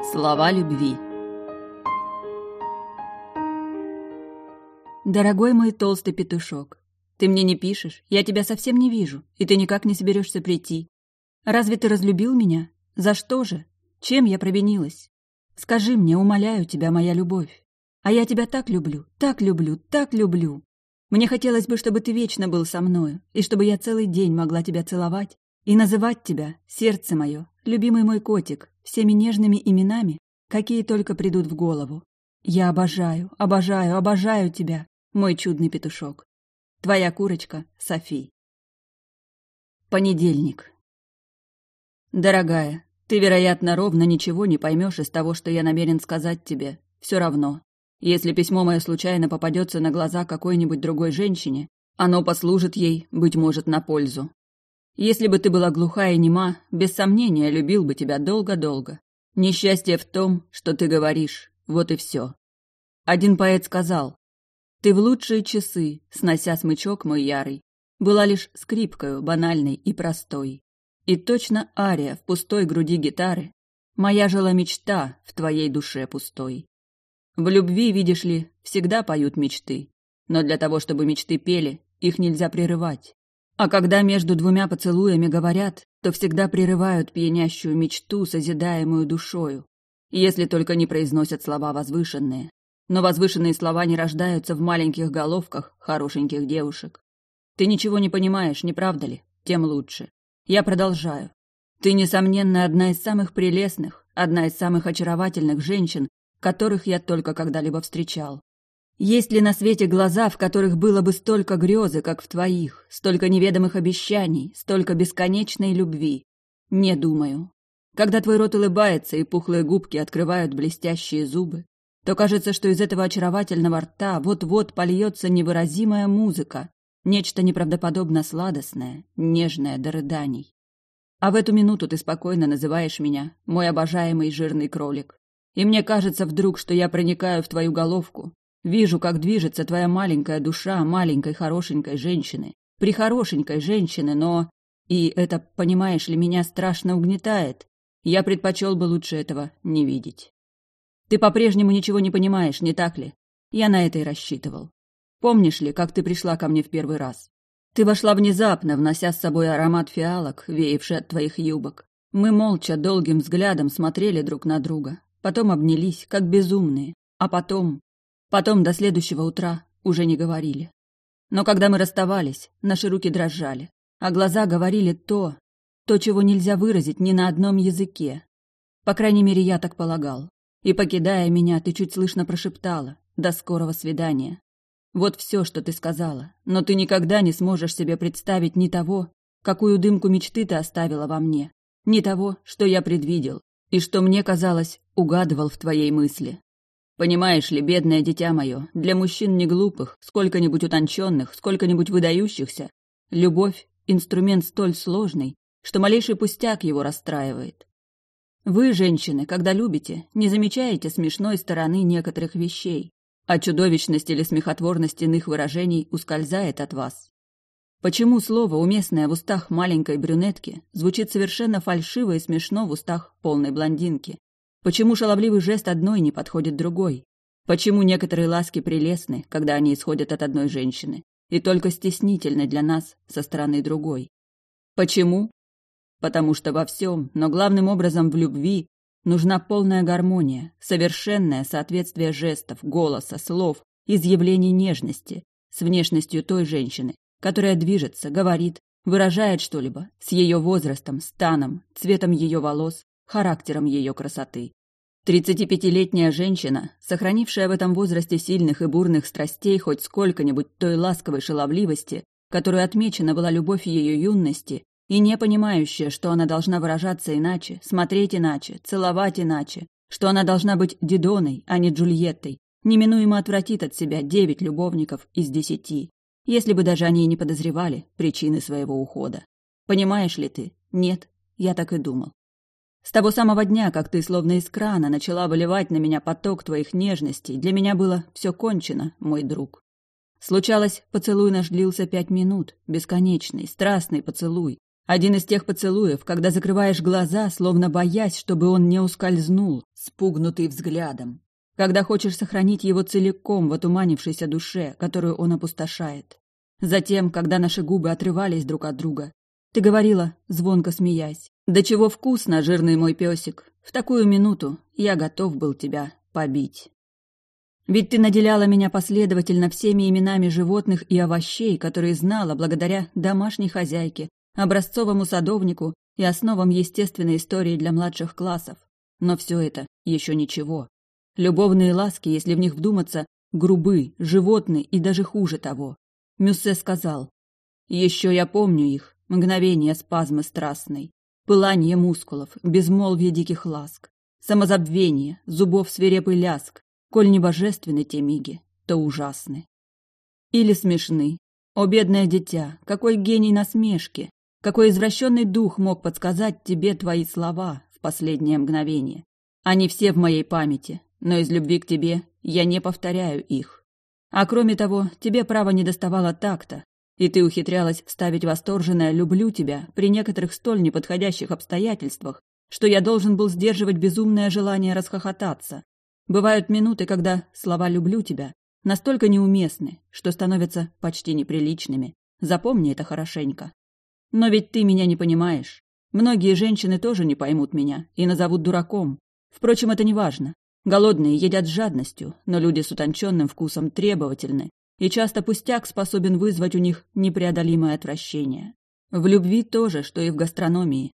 Слова любви. Дорогой мой толстый петушок, ты мне не пишешь, я тебя совсем не вижу, и ты никак не соберешься прийти. Разве ты разлюбил меня? За что же? Чем я провинилась? Скажи мне, умоляю тебя, моя любовь. А я тебя так люблю, так люблю, так люблю. Мне хотелось бы, чтобы ты вечно был со мною, и чтобы я целый день могла тебя целовать и называть тебя, сердце мое, любимый мой котик, всеми нежными именами, какие только придут в голову. Я обожаю, обожаю, обожаю тебя, мой чудный петушок. Твоя курочка Софи. Понедельник. Дорогая, ты, вероятно, ровно ничего не поймешь из того, что я намерен сказать тебе. Все равно. Если письмо мое случайно попадется на глаза какой-нибудь другой женщине, оно послужит ей, быть может, на пользу. Если бы ты была глуха и нема, без сомнения, любил бы тебя долго-долго. Несчастье в том, что ты говоришь, вот и все. Один поэт сказал, «Ты в лучшие часы, снося смычок мой ярый, была лишь скрипкою, банальной и простой. И точно ария в пустой груди гитары, моя жила мечта в твоей душе пустой. В любви, видишь ли, всегда поют мечты, но для того, чтобы мечты пели, их нельзя прерывать. А когда между двумя поцелуями говорят, то всегда прерывают пьянящую мечту, созидаемую душою, если только не произносят слова возвышенные. Но возвышенные слова не рождаются в маленьких головках хорошеньких девушек. Ты ничего не понимаешь, не правда ли? Тем лучше. Я продолжаю. Ты, несомненно, одна из самых прелестных, одна из самых очаровательных женщин, которых я только когда-либо встречал. Есть ли на свете глаза, в которых было бы столько грезы, как в твоих, столько неведомых обещаний, столько бесконечной любви? Не думаю. Когда твой рот улыбается и пухлые губки открывают блестящие зубы, то кажется, что из этого очаровательного рта вот-вот польется невыразимая музыка, нечто неправдоподобно сладостное, нежное до рыданий. А в эту минуту ты спокойно называешь меня мой обожаемый жирный кролик. И мне кажется вдруг, что я проникаю в твою головку, Вижу, как движется твоя маленькая душа маленькой хорошенькой женщины. Прихорошенькой женщины, но... И это, понимаешь ли, меня страшно угнетает. Я предпочел бы лучше этого не видеть. Ты по-прежнему ничего не понимаешь, не так ли? Я на это и рассчитывал. Помнишь ли, как ты пришла ко мне в первый раз? Ты вошла внезапно, внося с собой аромат фиалок, веявший от твоих юбок. Мы молча, долгим взглядом смотрели друг на друга. Потом обнялись, как безумные. А потом... Потом до следующего утра уже не говорили. Но когда мы расставались, наши руки дрожали, а глаза говорили то, то, чего нельзя выразить ни на одном языке. По крайней мере, я так полагал. И, покидая меня, ты чуть слышно прошептала «До скорого свидания». Вот все, что ты сказала, но ты никогда не сможешь себе представить ни того, какую дымку мечты ты оставила во мне, ни того, что я предвидел и что мне казалось угадывал в твоей мысли. Понимаешь ли, бедное дитя мое, для мужчин не глупых, сколько-нибудь утонченных, сколько-нибудь выдающихся, любовь — инструмент столь сложный, что малейший пустяк его расстраивает. Вы, женщины, когда любите, не замечаете смешной стороны некоторых вещей, а чудовищность или смехотворность иных выражений ускользает от вас. Почему слово, уместное в устах маленькой брюнетки, звучит совершенно фальшиво и смешно в устах полной блондинки? Почему шаловливый жест одной не подходит другой? Почему некоторые ласки прелестны, когда они исходят от одной женщины, и только стеснительны для нас со стороны другой? Почему? Потому что во всем, но главным образом в любви, нужна полная гармония, совершенное соответствие жестов, голоса, слов, изъявлений нежности с внешностью той женщины, которая движется, говорит, выражает что-либо с ее возрастом, станом, цветом ее волос, характером ее красоты. Тридцатипятилетняя женщина, сохранившая в этом возрасте сильных и бурных страстей хоть сколько-нибудь той ласковой шаловливости, которую отмечена была любовь ее юности, и не понимающая, что она должна выражаться иначе, смотреть иначе, целовать иначе, что она должна быть Дидоной, а не Джульеттой, неминуемо отвратит от себя девять любовников из десяти, если бы даже они и не подозревали причины своего ухода. Понимаешь ли ты? Нет, я так и думал. С того самого дня, как ты словно из крана начала выливать на меня поток твоих нежностей, для меня было все кончено, мой друг. Случалось, поцелуй наш длился пять минут, бесконечный, страстный поцелуй, Один из тех поцелуев, когда закрываешь глаза, словно боясь, чтобы он не ускользнул, спугнутый взглядом. Когда хочешь сохранить его целиком в отуманившейся душе, которую он опустошает. Затем, когда наши губы отрывались друг от друга. Ты говорила, звонко смеясь, «Да чего вкусно, жирный мой песик! В такую минуту я готов был тебя побить». Ведь ты наделяла меня последовательно всеми именами животных и овощей, которые знала благодаря домашней хозяйке, образцовому садовнику и основам естественной истории для младших классов. Но все это еще ничего. Любовные ласки, если в них вдуматься, грубы, животны и даже хуже того. Мюссе сказал, «Еще я помню их, мгновение спазмы страстной, пылание мускулов, безмолвие диких ласк, самозабвение, зубов свирепый ляск, Коль не божественны те миги, то ужасны. Или смешны. О, бедное дитя, какой гений насмешки! Какой извращенный дух мог подсказать тебе твои слова в последнее мгновение? Они все в моей памяти, но из любви к тебе я не повторяю их. А кроме того, тебе право не доставало такта, и ты ухитрялась вставить восторженное «люблю тебя» при некоторых столь неподходящих обстоятельствах, что я должен был сдерживать безумное желание расхохотаться, Бывают минуты, когда слова «люблю тебя» настолько неуместны, что становятся почти неприличными. Запомни это хорошенько. Но ведь ты меня не понимаешь. Многие женщины тоже не поймут меня и назовут дураком. Впрочем, это не важно. Голодные едят с жадностью, но люди с утонченным вкусом требовательны, и часто пустяк способен вызвать у них непреодолимое отвращение. В любви тоже, что и в гастрономии.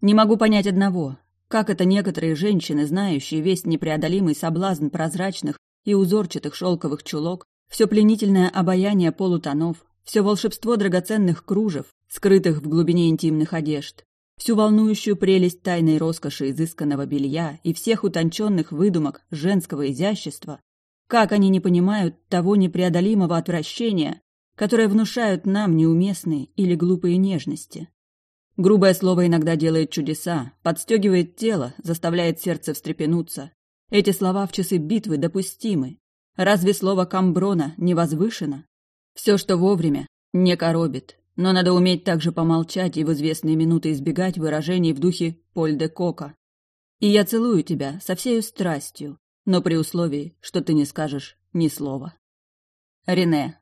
Не могу понять одного. Как это некоторые женщины, знающие весь непреодолимый соблазн прозрачных и узорчатых шелковых чулок, все пленительное обаяние полутонов, все волшебство драгоценных кружев, скрытых в глубине интимных одежд, всю волнующую прелесть тайной роскоши изысканного белья и всех утонченных выдумок женского изящества, как они не понимают того непреодолимого отвращения, которое внушают нам неуместные или глупые нежности. Грубое слово иногда делает чудеса, подстегивает тело, заставляет сердце встрепенуться. Эти слова в часы битвы допустимы. Разве слово «камброна» не возвышено? Все, что вовремя, не коробит. Но надо уметь также помолчать и в известные минуты избегать выражений в духе «Поль де Кока». И я целую тебя со всею страстью, но при условии, что ты не скажешь ни слова. Рене.